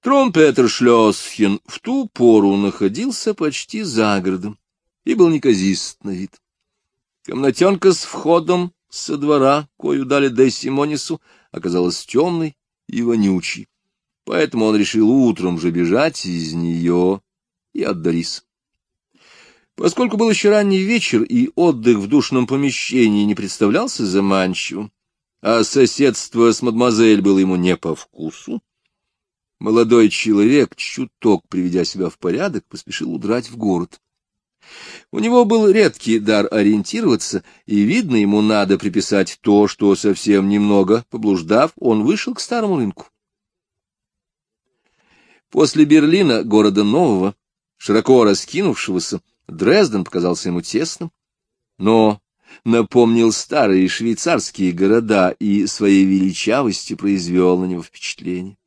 Тромпетер Шлёсхен в ту пору находился почти за городом и был неказист на вид. Комнатенка с входом со двора, кою дали Де Симонису, оказалась темной и вонючей, поэтому он решил утром же бежать из нее и отдарись. Поскольку был еще ранний вечер, и отдых в душном помещении не представлялся заманчивым, а соседство с мадемуазель было ему не по вкусу, молодой человек, чуток приведя себя в порядок, поспешил удрать в город. У него был редкий дар ориентироваться, и, видно, ему надо приписать то, что совсем немного, поблуждав, он вышел к старому рынку. После Берлина, города нового, широко раскинувшегося, Дрезден показался ему тесным, но напомнил старые швейцарские города и своей величавостью произвел на него впечатление.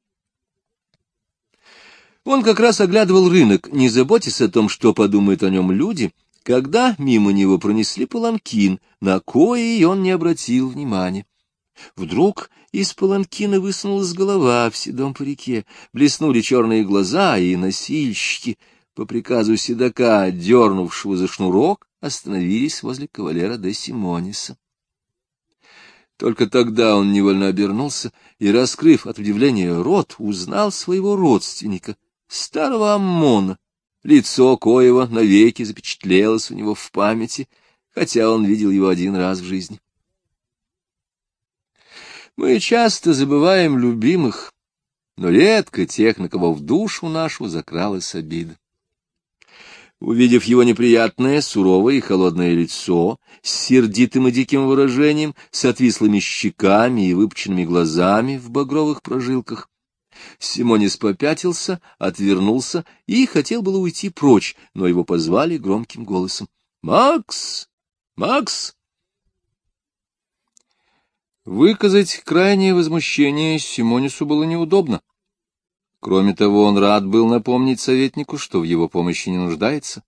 Он как раз оглядывал рынок, не заботясь о том, что подумают о нем люди, когда мимо него пронесли паланкин, на кои он не обратил внимания. Вдруг из паланкина высунулась голова в седом парике, блеснули черные глаза, и носильщики — по приказу седока, дернувшего за шнурок, остановились возле кавалера де Симониса. Только тогда он невольно обернулся и, раскрыв от удивления рот, узнал своего родственника, старого Аммона, лицо коего навеки запечатлелось у него в памяти, хотя он видел его один раз в жизни. Мы часто забываем любимых, но редко тех, на кого в душу нашу закралась обида. Увидев его неприятное, суровое и холодное лицо, с сердитым и диким выражением, с отвислыми щеками и выпученными глазами в багровых прожилках, Симонис попятился, отвернулся и хотел было уйти прочь, но его позвали громким голосом. «Макс! Макс!» Выказать крайнее возмущение Симонису было неудобно. Кроме того, он рад был напомнить советнику, что в его помощи не нуждается.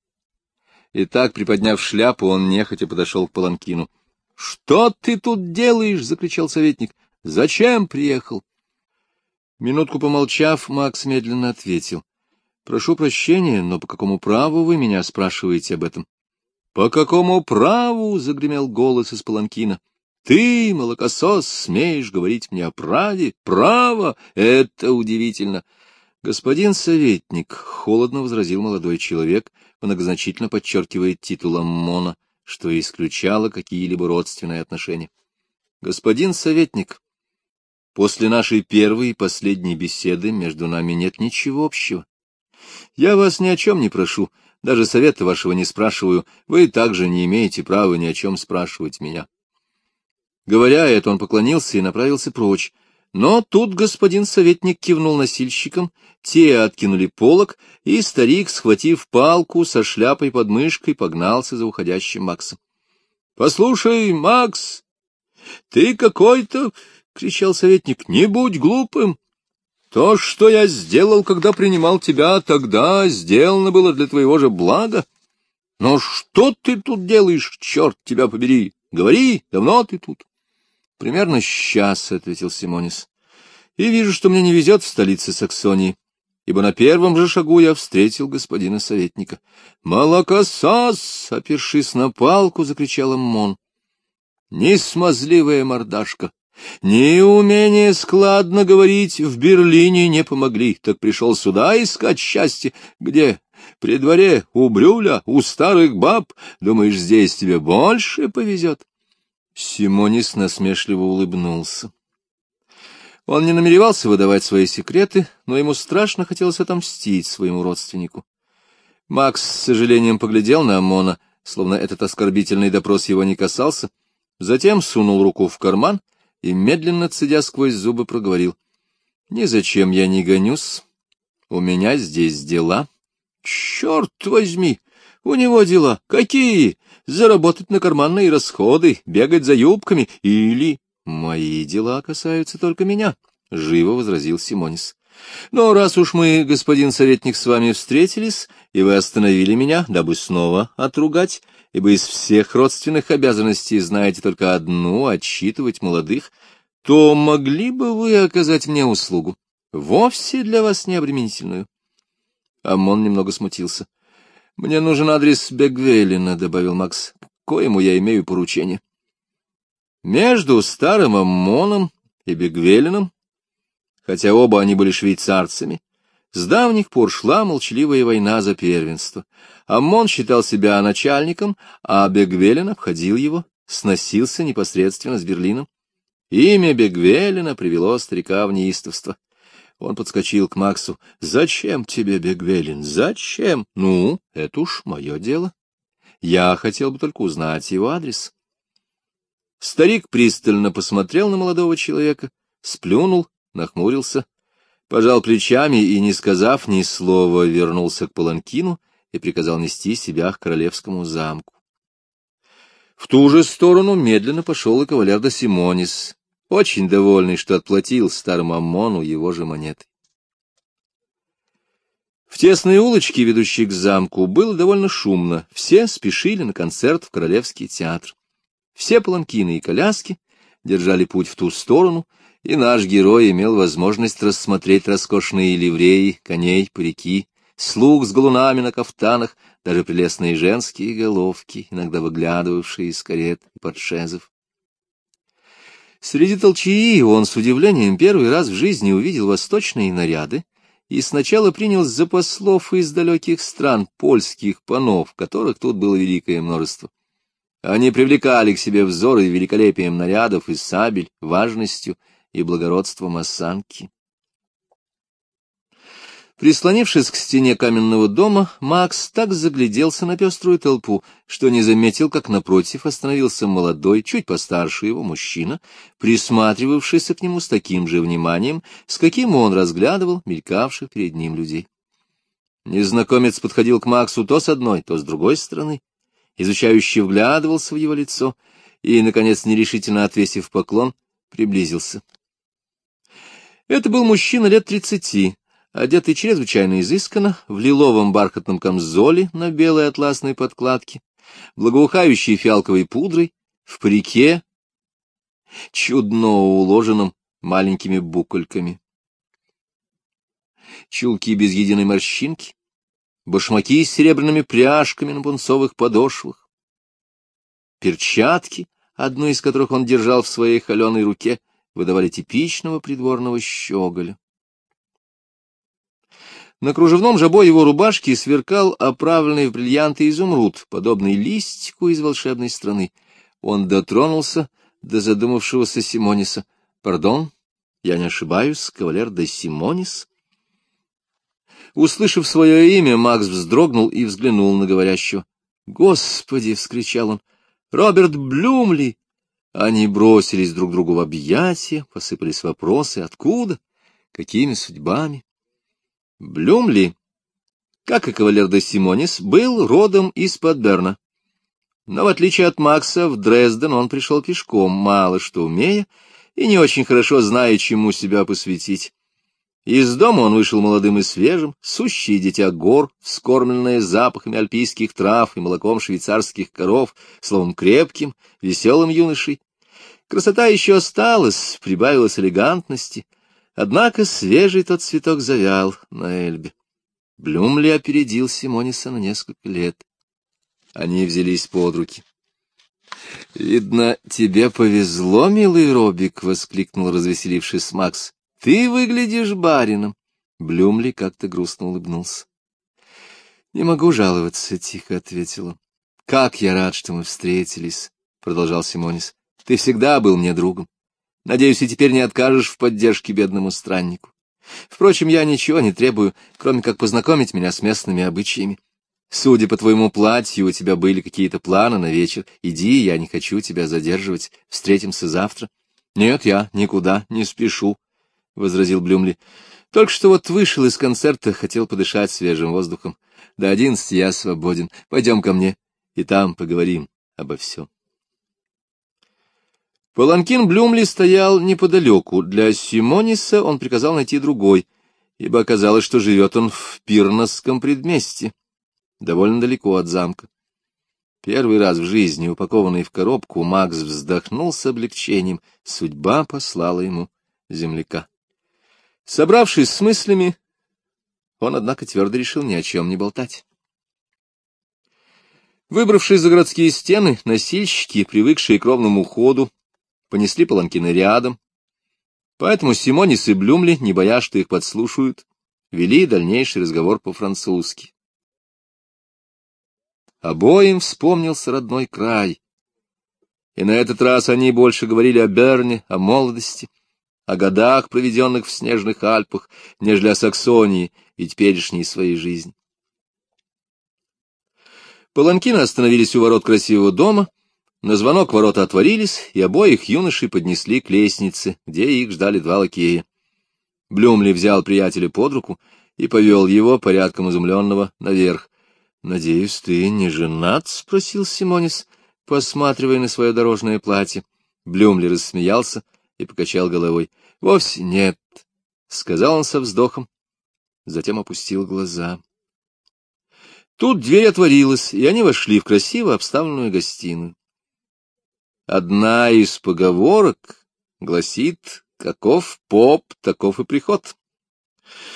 И так, приподняв шляпу, он нехотя подошел к Паланкину. — Что ты тут делаешь? — закричал советник. — Зачем приехал? Минутку помолчав, Макс медленно ответил. — Прошу прощения, но по какому праву вы меня спрашиваете об этом? — По какому праву? — загремел голос из Паланкина. — Ты, молокосос, смеешь говорить мне о праве? Право! Это удивительно! — Господин советник, — холодно возразил молодой человек, многозначительно подчеркивая титул Аммона, что исключало какие-либо родственные отношения. Господин советник, после нашей первой и последней беседы между нами нет ничего общего. Я вас ни о чем не прошу, даже совета вашего не спрашиваю, вы также не имеете права ни о чем спрашивать меня. Говоря это, он поклонился и направился прочь, но тут господин советник кивнул носильщикам, те откинули полог, и старик, схватив палку со шляпой под мышкой, погнался за уходящим Максом. — Послушай, Макс, ты какой-то, — кричал советник, — не будь глупым. То, что я сделал, когда принимал тебя, тогда сделано было для твоего же блага. Но что ты тут делаешь, черт тебя побери? Говори, давно ты тут? — Примерно сейчас, — ответил Симонис. — И вижу, что мне не везет в столице Саксонии, ибо на первом же шагу я встретил господина советника. — Молокосос! — опершись на палку, закричал Мон. Ни смазливая мордашка, ни умение складно говорить в Берлине не помогли, так пришел сюда искать счастье. Где? При дворе, у Брюля, у старых баб. Думаешь, здесь тебе больше повезет? Симонис насмешливо улыбнулся. Он не намеревался выдавать свои секреты, но ему страшно хотелось отомстить своему родственнику. Макс с сожалением поглядел на Амона, словно этот оскорбительный допрос его не касался, затем сунул руку в карман и, медленно цедя сквозь зубы, проговорил. — Незачем я не гонюсь. У меня здесь дела. — Черт возьми! У него дела. Какие? заработать на карманные расходы, бегать за юбками или... — Мои дела касаются только меня, — живо возразил Симонис. — Но раз уж мы, господин советник, с вами встретились, и вы остановили меня, дабы снова отругать, ибо из всех родственных обязанностей знаете только одну — отчитывать молодых, то могли бы вы оказать мне услугу? вовсе для вас не обременительную. Амон немного смутился. — Мне нужен адрес Бегвелина, — добавил Макс, — коему я имею поручение. Между старым Аммоном и Бегвелином, хотя оба они были швейцарцами, с давних пор шла молчаливая война за первенство. Аммон считал себя начальником, а Бегвелин обходил его, сносился непосредственно с Берлином. Имя Бегвелина привело старика в неистовство. Он подскочил к Максу. — Зачем тебе, Бегвелин? Зачем? — Ну, это уж мое дело. Я хотел бы только узнать его адрес. Старик пристально посмотрел на молодого человека, сплюнул, нахмурился, пожал плечами и, не сказав ни слова, вернулся к Паланкину и приказал нести себя к королевскому замку. В ту же сторону медленно пошел и кавалер до Симонис, очень довольный, что отплатил старому Аммону его же монеты. В тесной улочке, ведущей к замку, было довольно шумно, все спешили на концерт в Королевский театр. Все паланкины и коляски держали путь в ту сторону, и наш герой имел возможность рассмотреть роскошные ливреи, коней, парики, слуг с галунами на кафтанах, даже прелестные женские головки, иногда выглядывавшие из карет и подшезов. Среди толчии он с удивлением первый раз в жизни увидел восточные наряды и сначала принял за послов из далеких стран польских панов, которых тут было великое множество. Они привлекали к себе взоры великолепием нарядов и сабель, важностью и благородством осанки. Прислонившись к стене каменного дома, Макс так загляделся на пеструю толпу, что не заметил, как напротив остановился молодой, чуть постарше его мужчина, присматривавшийся к нему с таким же вниманием, с каким он разглядывал мелькавших перед ним людей. Незнакомец подходил к Максу то с одной, то с другой стороны, изучающе вглядывался в его лицо и, наконец, нерешительно отвесив поклон, приблизился. Это был мужчина лет тридцати, одетый чрезвычайно изысканно, в лиловом бархатном камзоле на белой атласной подкладке, благоухающий фиалковой пудрой, в парике, чудно уложенном маленькими букольками. Чулки без единой морщинки, башмаки с серебряными пряжками на пунцовых подошвах, перчатки, одну из которых он держал в своей холеной руке, выдавали типичного придворного щеголя. На кружевном жабо его рубашки сверкал оправленный в бриллианты изумруд, подобный листику из волшебной страны. Он дотронулся до задумавшегося Симониса. — Пардон, я не ошибаюсь, кавалер де Симонис? Услышав свое имя, Макс вздрогнул и взглянул на говорящего. — Господи! — вскричал он. — Роберт Блюмли! Они бросились друг другу в объятия, посыпались вопросы. Откуда? Какими судьбами? Блюмли, как и кавалер де Симонис, был родом из-под. Но, в отличие от Макса, в Дрезден он пришел пешком, мало что умея, и не очень хорошо зная, чему себя посвятить. Из дома он вышел молодым и свежим, сущий дитя гор, вскормленное запахами альпийских трав и молоком швейцарских коров, словом, крепким, веселым юношей. Красота еще осталась, прибавилась элегантности — Однако свежий тот цветок завял на Эльбе. Блюмли опередил Симониса на несколько лет. Они взялись под руки. — Видно, тебе повезло, милый Робик, — воскликнул развеселившись Макс. — Ты выглядишь барином. Блюмли как-то грустно улыбнулся. — Не могу жаловаться, — тихо ответила. — Как я рад, что мы встретились, — продолжал Симонис. — Ты всегда был мне другом. Надеюсь, и теперь не откажешь в поддержке бедному страннику. Впрочем, я ничего не требую, кроме как познакомить меня с местными обычаями. Судя по твоему платью, у тебя были какие-то планы на вечер. Иди, я не хочу тебя задерживать. Встретимся завтра. — Нет, я никуда не спешу, — возразил Блюмли. — Только что вот вышел из концерта, хотел подышать свежим воздухом. До одиннадцати я свободен. Пойдем ко мне, и там поговорим обо всем. Паланкин Блюмли стоял неподалеку. Для Симониса он приказал найти другой, ибо оказалось, что живет он в Пирносском предместье, довольно далеко от замка. Первый раз в жизни, упакованный в коробку, Макс вздохнул с облегчением. Судьба послала ему земляка. Собравшись с мыслями, он, однако, твердо решил ни о чем не болтать. Выбравшись за городские стены, носильщики, привыкшие к ровному ходу, понесли паланкины рядом. Поэтому Симонис и Блюмли, не боясь, что их подслушают, вели дальнейший разговор по-французски. Обоим вспомнился родной край. И на этот раз они больше говорили о Берне, о молодости, о годах, проведенных в снежных Альпах, нежели о Саксонии и теперешней своей жизни. Паланкины остановились у ворот красивого дома, на звонок ворота отворились, и обоих юношей поднесли к лестнице, где их ждали два лакея. Блюмли взял приятеля под руку и повел его, порядком изумленного, наверх. — Надеюсь, ты не женат? — спросил Симонис, посматривая на свое дорожное платье. Блюмли рассмеялся и покачал головой. — Вовсе нет, — сказал он со вздохом, затем опустил глаза. Тут дверь отворилась, и они вошли в красиво обставленную гостиную. Одна из поговорок гласит «каков поп, таков и приход».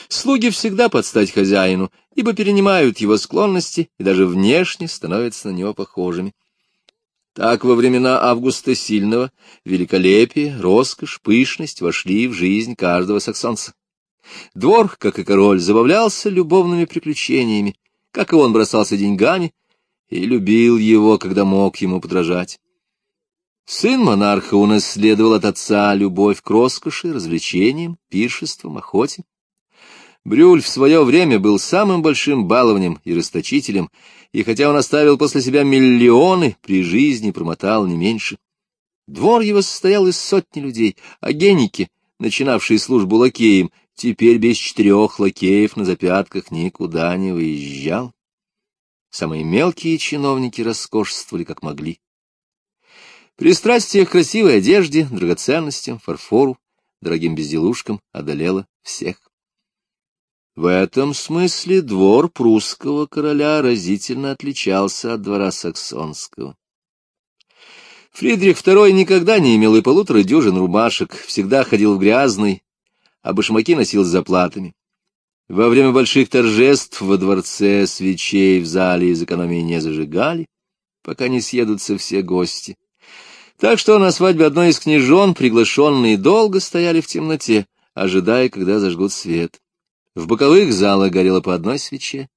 Слуги всегда под стать хозяину, ибо перенимают его склонности и даже внешне становятся на него похожими. Так во времена Августа Сильного великолепие, роскошь, пышность вошли в жизнь каждого саксонца. Двор, как и король, забавлялся любовными приключениями, как и он бросался деньгами, и любил его, когда мог ему подражать. Сын монарха унаследовал от отца любовь к роскоши, развлечениям, пиршествам, охоте. Брюль в свое время был самым большим баловнем и расточителем, и хотя он оставил после себя миллионы, при жизни промотал не меньше. Двор его состоял из сотни людей, а геники, начинавшие службу лакеем, теперь без четырех лакеев на запятках никуда не выезжал. Самые мелкие чиновники роскошествовали как могли. Пристрастие к красивой одежде, драгоценностям, фарфору, дорогим безделушкам одолело всех. В этом смысле двор прусского короля разительно отличался от двора саксонского. Фридрих II никогда не имел и полутора дюжин рубашек, всегда ходил в грязный, а башмаки носил с заплатами. Во время больших торжеств во дворце свечей в зале из экономии не зажигали, пока не съедутся все гости. Так что на свадьбе одной из княжон приглашенные долго стояли в темноте, ожидая, когда зажгут свет. В боковых залах горело по одной свече.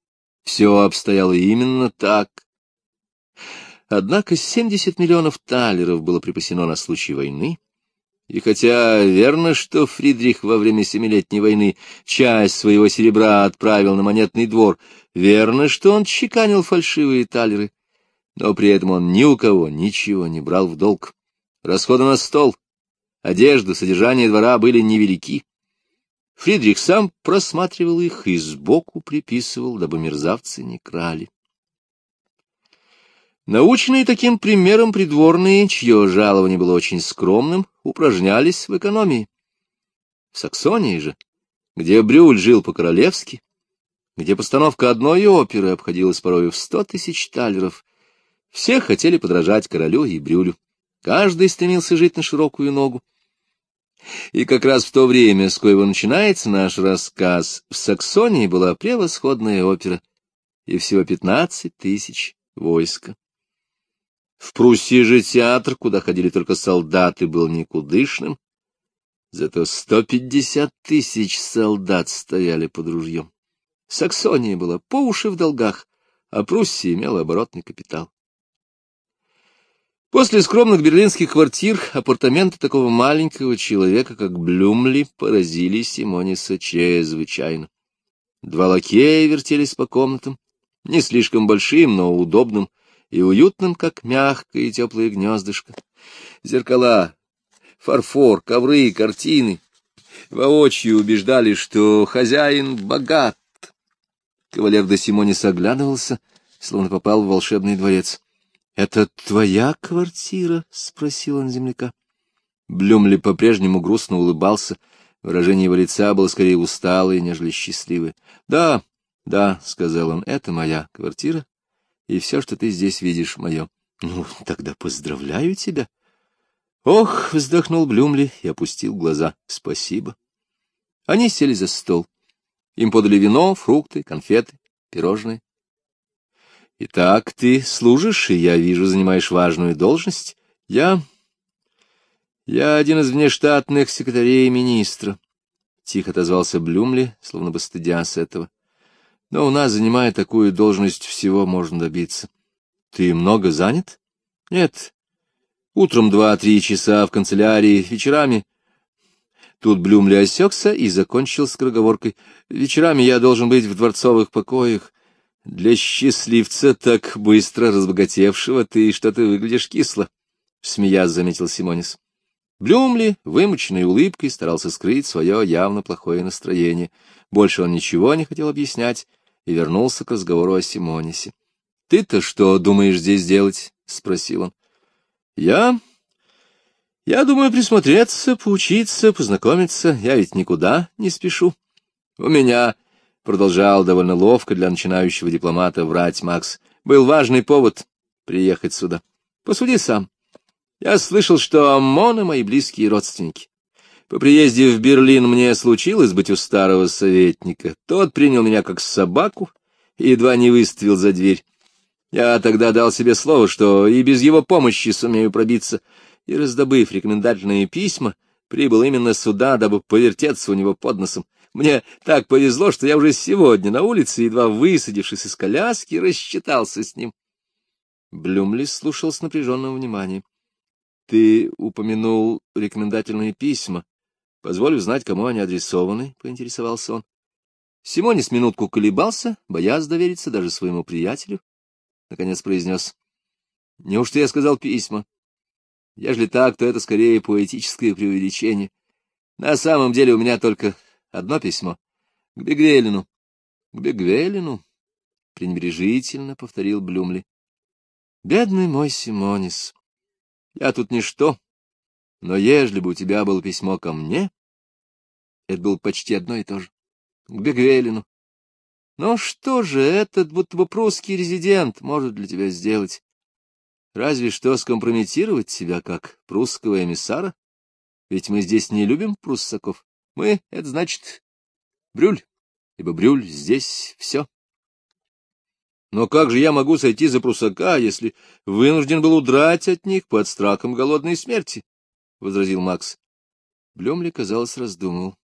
Все обстояло именно так. Однако 70 миллионов талеров было припасено на случай войны, и хотя верно, что Фридрих во время Семилетней войны часть своего серебра отправил на монетный двор, верно, что он чеканил фальшивые талеры, но при этом он ни у кого ничего не брал в долг. Расходы на стол, одежду, содержание двора были невелики. Фридрих сам просматривал их и сбоку приписывал, дабы мерзавцы не крали. Наученные таким примером придворные, чье жалование было очень скромным, упражнялись в экономии. В Саксонии же, где Брюль жил по-королевски, где постановка одной оперы обходилась порой в сто тысяч талеров, все хотели подражать королю и Брюлю. Каждый стремился жить на широкую ногу. И как раз в то время, с коего начинается наш рассказ, в Саксонии была превосходная опера и всего пятнадцать тысяч войска. В Пруссии же театр, куда ходили только солдаты, был никудышным, зато сто пятьдесят тысяч солдат стояли под ружьем. Саксония была по уши в долгах, а Пруссия имела оборотный капитал. После скромных берлинских квартир апартаменты такого маленького человека, как Блюмли, поразили Симониса чрезвычайно. Два лакея вертелись по комнатам, не слишком большим, но удобным, и уютным, как мягкое и теплое гнездышко. Зеркала, фарфор, ковры, картины воочию убеждали, что хозяин богат. Кавалер де Симонис оглядывался, словно попал в волшебный дворец. — Это твоя квартира? — спросил он земляка. Блюмли по-прежнему грустно улыбался. Выражение его лица было скорее усталое, нежели счастливое. — Да, да, — сказал он, — это моя квартира, и все, что ты здесь видишь, мое. Ну, тогда поздравляю тебя. Ох, вздохнул Блюмли и опустил глаза. Спасибо. Они сели за стол. Им подали вино, фрукты, конфеты, пирожные. Итак, ты служишь, и я вижу, занимаешь важную должность. Я... Я один из внештатных секретарей министра. Тихо отозвался Блюмли, словно бы стыдясь этого. Но у нас, занимая такую должность, всего можно добиться. Ты много занят? Нет. Утром два-три часа в канцелярии, вечерами... Тут Блюмли осекся и закончил скороговоркой. Вечерами я должен быть в дворцовых покоях. Для счастливца, так быстро разбогатевшего, ты что-то выглядишь кисло, — смеясь заметил Симонис. Блюмли, вымученной улыбкой, старался скрыть свое явно плохое настроение. Больше он ничего не хотел объяснять и вернулся к разговору о Симонисе. — Ты-то что думаешь здесь делать? — спросил он. — Я... Я думаю присмотреться, поучиться, познакомиться. Я ведь никуда не спешу. У меня продолжал довольно ловко для начинающего дипломата врать Макс, был важный повод приехать сюда. Посуди сам. Я слышал, что Амоны мои близкие родственники. По приезде в Берлин мне случилось быть у старого советника. Тот принял меня как собаку и едва не выставил за дверь. Я тогда дал себе слово, что и без его помощи сумею пробиться, и, раздобыв рекомендательные письма, прибыл именно сюда, дабы повертеться у него под носом. Мне так повезло, что я уже сегодня на улице, едва высадившись из коляски, рассчитался с ним. Блюмли слушал с напряженным вниманием. — Ты упомянул рекомендательные письма. Позволь узнать, кому они адресованы, — поинтересовался он. Симонис минутку колебался, боясь довериться даже своему приятелю. Наконец произнес. — Неужто я сказал письма? Ежели так, то это скорее поэтическое преувеличение. На самом деле у меня только Одно письмо. К Бегвелину. К Бегвелину? Пренебрежительно повторил Блюмли. Бедный мой Симонис, я тут ничто, но ежели бы у тебя было письмо ко мне, это было почти одно и то же. К Бегвелину. Но что же этот будто бы прусский резидент может для тебя сделать? Разве что скомпрометировать себя как прусского эмиссара? Ведь мы здесь не любим пруссаков. Мы — это значит Брюль, ибо Брюль здесь все. Но как же я могу сойти за прусака, если вынужден был удрать от них под страхом голодной смерти? — возразил Макс. Блюмли, казалось, раздумывал.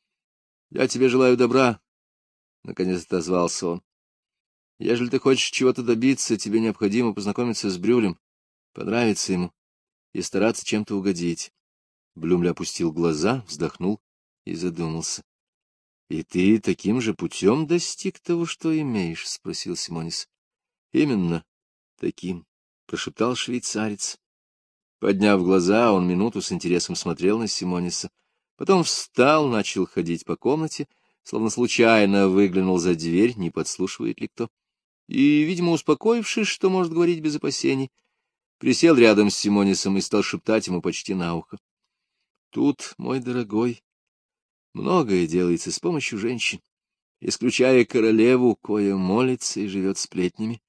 — Я тебе желаю добра, — наконец отозвался он. — Ежели ты хочешь чего-то добиться, тебе необходимо познакомиться с Брюлем, понравиться ему и стараться чем-то угодить. Блюмли опустил глаза, вздохнул и задумался. — И ты таким же путем достиг того, что имеешь? — спросил Симонис. — Именно таким, — прошептал швейцарец. Подняв глаза, он минуту с интересом смотрел на Симониса, потом встал, начал ходить по комнате, словно случайно выглянул за дверь, не подслушивает ли кто. И, видимо, успокоившись, что может говорить без опасений, присел рядом с Симонисом и стал шептать ему почти на ухо. — Тут, мой дорогой, Многое делается с помощью женщин, исключая королеву, кое молится и живет сплетнями.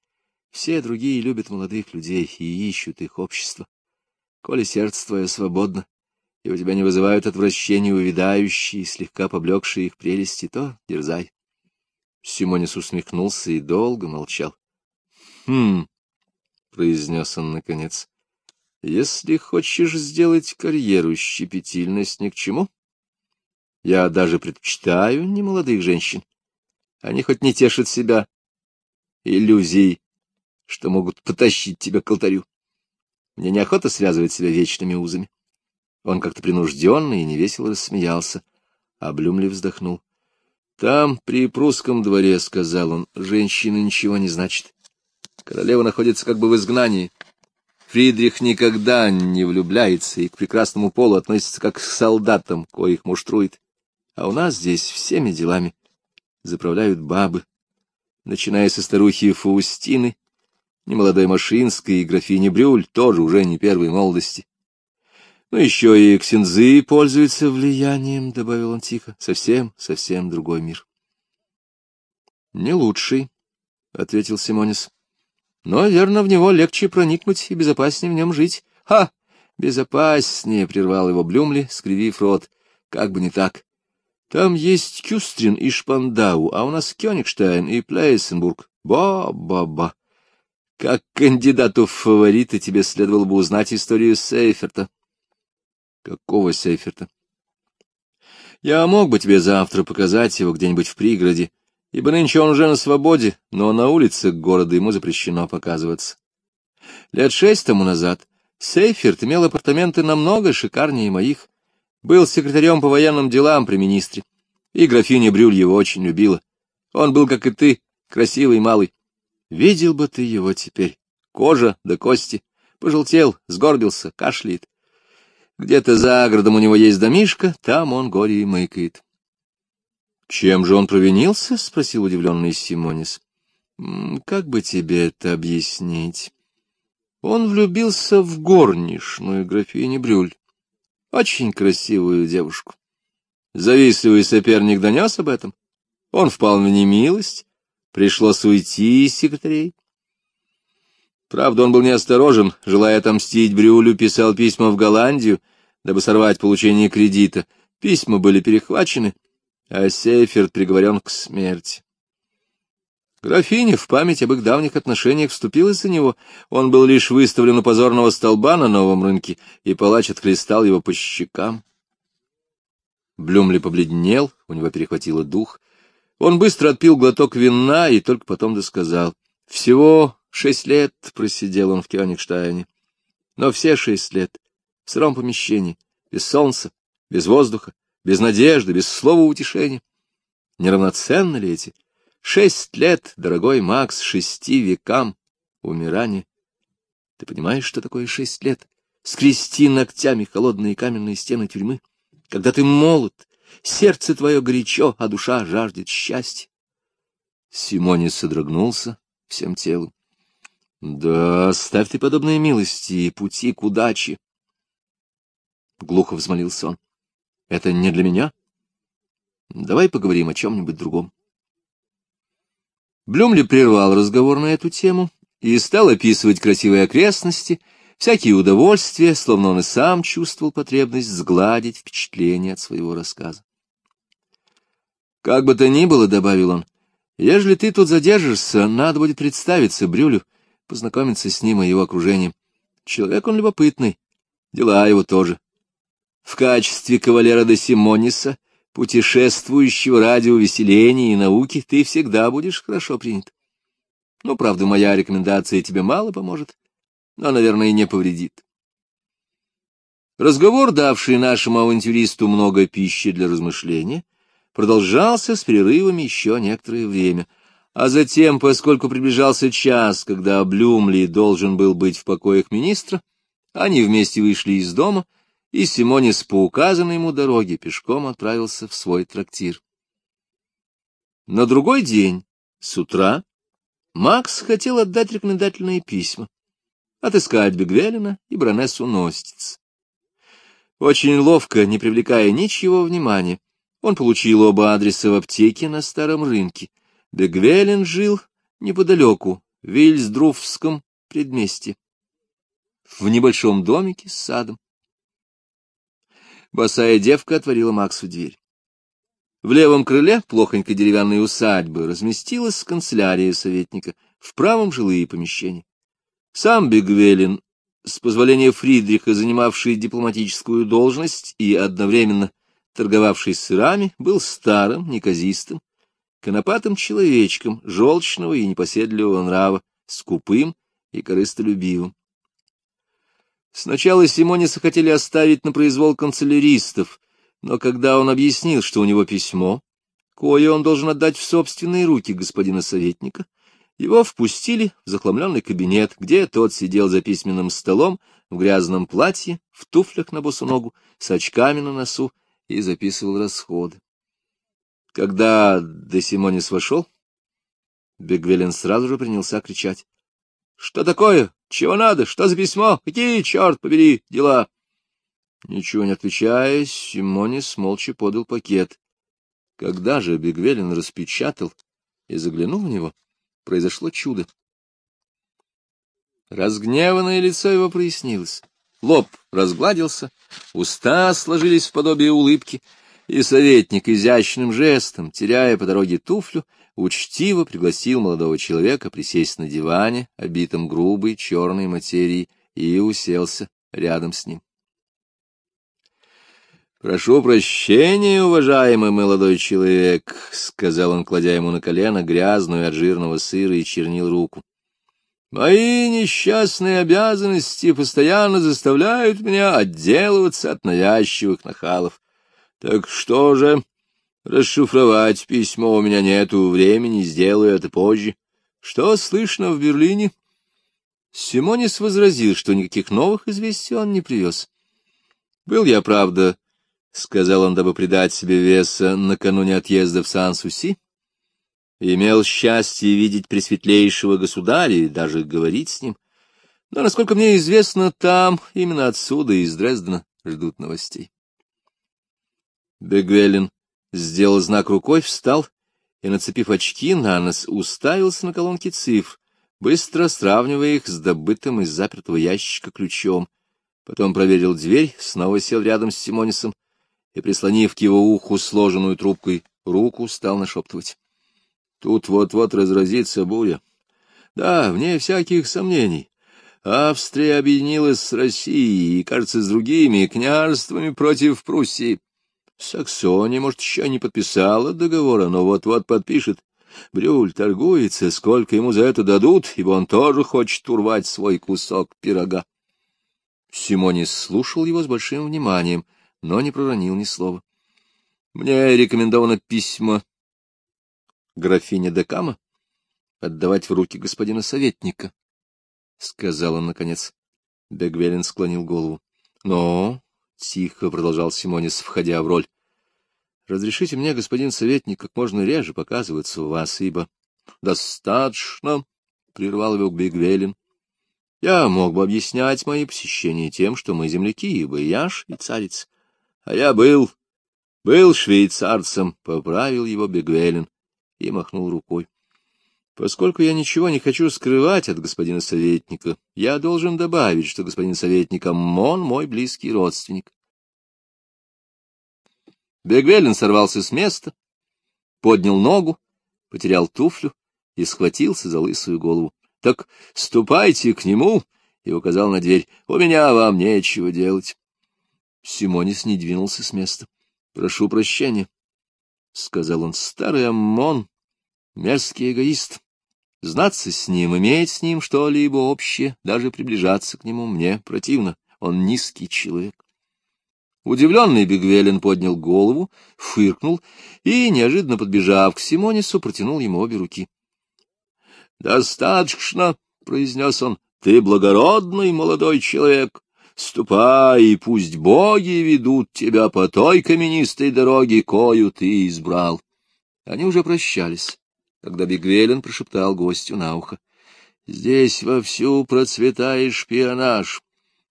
Все другие любят молодых людей и ищут их общество. Коли сердце твое свободно, и у тебя не вызывают отвращения увядающие, слегка поблекшие их прелести, то дерзай. Симонис усмехнулся и долго молчал. — Хм, — произнес он наконец, — если хочешь сделать карьеру, щепетильность ни к чему. Я даже предпочитаю немолодых женщин. Они хоть не тешат себя иллюзией, что могут потащить тебя к алтарю. Мне неохота связывать себя вечными узами. Он как-то принужденно и невесело рассмеялся, а Блюмли вздохнул. Там, при прусском дворе, — сказал он, — женщина ничего не значит. Королева находится как бы в изгнании. Фридрих никогда не влюбляется и к прекрасному полу относится как к солдатам, коих муштрует. А у нас здесь всеми делами заправляют бабы, начиная со старухи Фаустины, немолодой Машинской и графини Брюль, тоже уже не первой молодости. Ну, еще и ксензы пользуются влиянием, — добавил он тихо, — совсем, совсем другой мир. — Не лучший, — ответил Симонис. — Но, верно, в него легче проникнуть и безопаснее в нем жить. — Ха! Безопаснее, — прервал его Блюмли, скривив рот. — Как бы не так. Там есть Кюстрин и Шпандау, а у нас Кёнигштайн и Плейсенбург. Ба-ба-ба! Как кандидату в фавориты тебе следовало бы узнать историю Сейферта. Какого Сейферта? Я мог бы тебе завтра показать его где-нибудь в пригороде, ибо нынче он уже на свободе, но на улице города ему запрещено показываться. Лет шесть тому назад Сейферт имел апартаменты намного шикарнее моих, был секретарем по военным делам при министре, и графиня Брюль его очень любила. Он был, как и ты, красивый малый. Видел бы ты его теперь, кожа до кости, пожелтел, сгорбился, кашляет. Где-то за городом у него есть домишка, там он горе и мыкает. — Чем же он провинился? — спросил удивленный Симонис. — Как бы тебе это объяснить? Он влюбился в горничную графиню Брюль, очень красивую девушку. Завистливый соперник донес об этом. Он впал в немилость, пришлось уйти из секретарей. Правда, он был неосторожен, желая отомстить Брюлю, писал письма в Голландию, дабы сорвать получение кредита. Письма были перехвачены, а Сейферт приговорен к смерти. Графиня в память об их давних отношениях вступилась за него. Он был лишь выставлен у позорного столба на новом рынке, и палач отхлестал его по щекам. Блюмли побледнел, у него перехватило дух. Он быстро отпил глоток вина и только потом досказал. Всего шесть лет просидел он в Кёнигштайне. Но все шесть лет в сыром помещении, без солнца, без воздуха, без надежды, без слова утешения. Неравноценны ли эти Шесть лет, дорогой Макс, шести векам умирания. Ты понимаешь, что такое шесть лет? Скрести ногтями холодные каменные стены тюрьмы, когда ты молод, сердце твое горячо, а душа жаждет счастья. Симонис содрогнулся всем телом. — Да, ставь ты подобные милости и пути к удаче. Глухо взмолился он. — Это не для меня? Давай поговорим о чем-нибудь другом. Блюмли прервал разговор на эту тему и стал описывать красивые окрестности, всякие удовольствия, словно он и сам чувствовал потребность сгладить впечатление от своего рассказа. «Как бы то ни было, — добавил он, — ежели ты тут задержишься, надо будет представиться Брюлю, познакомиться с ним и его окружением. Человек он любопытный, дела его тоже. В качестве кавалера де Симониса — путешествующего ради увеселения и науки, ты всегда будешь хорошо принят. Ну, правда, моя рекомендация тебе мало поможет, но, наверное, и не повредит. Разговор, давший нашему авантюристу много пищи для размышления, продолжался с перерывами еще некоторое время, а затем, поскольку приближался час, когда Блюмли должен был быть в покоях министра, они вместе вышли из дома — и Симонис по указанной ему дороге пешком отправился в свой трактир. На другой день, с утра, Макс хотел отдать рекомендательные письма, отыскать Бегвелина и баронессу Ностиц. Очень ловко, не привлекая ничего внимания, он получил оба адреса в аптеке на старом рынке. Бегвелин жил неподалеку, в Вильсдруфском предместье, в небольшом домике с садом. Босая девка отворила Максу дверь. В левом крыле плохонькой деревянной усадьбы разместилась канцелярия советника, в правом жилые помещения. Сам Бегвелин, с позволения Фридриха, занимавший дипломатическую должность и одновременно торговавший сырами, был старым, неказистым, конопатым человечком, желчного и непоседливого нрава, скупым и корыстолюбивым. Сначала Симониса хотели оставить на произвол канцеляристов, но когда он объяснил, что у него письмо, кое он должен отдать в собственные руки господина советника, его впустили в захламленный кабинет, где тот сидел за письменным столом в грязном платье, в туфлях на босу ногу, с очками на носу и записывал расходы. Когда Де Симонис вошел, Бегвелин сразу же принялся кричать. — Что такое? Чего надо? Что за письмо? Какие, черт побери, дела? Ничего не отвечая, Симонис молча подал пакет. Когда же Бегвелин распечатал и заглянул в него, произошло чудо. Разгневанное лицо его прояснилось, лоб разгладился, уста сложились в подобие улыбки, И советник изящным жестом, теряя по дороге туфлю, учтиво пригласил молодого человека присесть на диване, обитом грубой черной материей, и уселся рядом с ним. «Прошу прощения, уважаемый молодой человек», — сказал он, кладя ему на колено грязную от жирного сыра и чернил руку. «Мои несчастные обязанности постоянно заставляют меня отделываться от навязчивых нахалов. Так что же, расшифровать письмо у меня нету времени, сделаю это позже. Что слышно в Берлине?» Симонис возразил, что никаких новых известий он не привез. Был я, правда, — сказал он, дабы придать себе веса накануне отъезда в Сан-Суси, имел счастье видеть пресветлейшего государя и даже говорить с ним. Но, насколько мне известно, там, именно отсюда, из Дрездена, ждут новостей. Бегвелин сделал знак рукой, встал и, нацепив очки на нос, уставился на колонки цифр, быстро сравнивая их с добытым из запертого ящика ключом. Потом проверил дверь, снова сел рядом с Симонисом и, прислонив к его уху сложенную трубкой руку, стал нашептывать. Тут вот-вот разразится буря. Да, вне всяких сомнений. Австрия объединилась с Россией и, кажется, с другими княжествами против Пруссии. Саксония, может, еще не подписала договора, но вот-вот подпишет. Брюль торгуется, сколько ему за это дадут, ибо он тоже хочет урвать свой кусок пирога. Симонис слушал его с большим вниманием — но не проронил ни слова. Мне рекомендовано письмо графине Декама отдавать в руки господина советника, — сказал он наконец. Бегвелин склонил голову. — Но, — тихо продолжал Симонис, входя в роль, — разрешите мне, господин советник, как можно реже показываться у вас, ибо... — Достаточно, — прервал его Бегвелин. — Я мог бы объяснять мои посещения тем, что мы земляки, ибо я швейцарец. А я был, был швейцарцем, — поправил его Бегвелин и махнул рукой. Поскольку я ничего не хочу скрывать от господина советника, я должен добавить, что господин советник Аммон — мой близкий родственник. Бегвелин сорвался с места, поднял ногу, потерял туфлю и схватился за лысую голову. — Так ступайте к нему, — и указал на дверь, — у меня вам нечего делать. Симонис не двинулся с места. — Прошу прощения, — сказал он. — Старый Аммон, мерзкий эгоист. Знаться с ним, иметь с ним что-либо общее, даже приближаться к нему мне противно. Он низкий человек. Удивленный Бигвелин поднял голову, фыркнул и, неожиданно подбежав к Симонису, протянул ему обе руки. — Достаточно, — произнес он, — ты благородный молодой человек. Ступай, и пусть боги ведут тебя по той каменистой дороге, кою ты избрал. Они уже прощались, когда Бигвелин прошептал гостю на ухо. Здесь вовсю процветает шпионаж.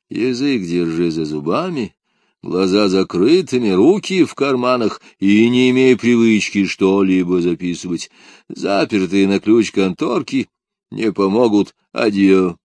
Язык держи за зубами, глаза закрытыми, руки в карманах, и не имей привычки что-либо записывать. Запертые на ключ конторки не помогут. Адьё.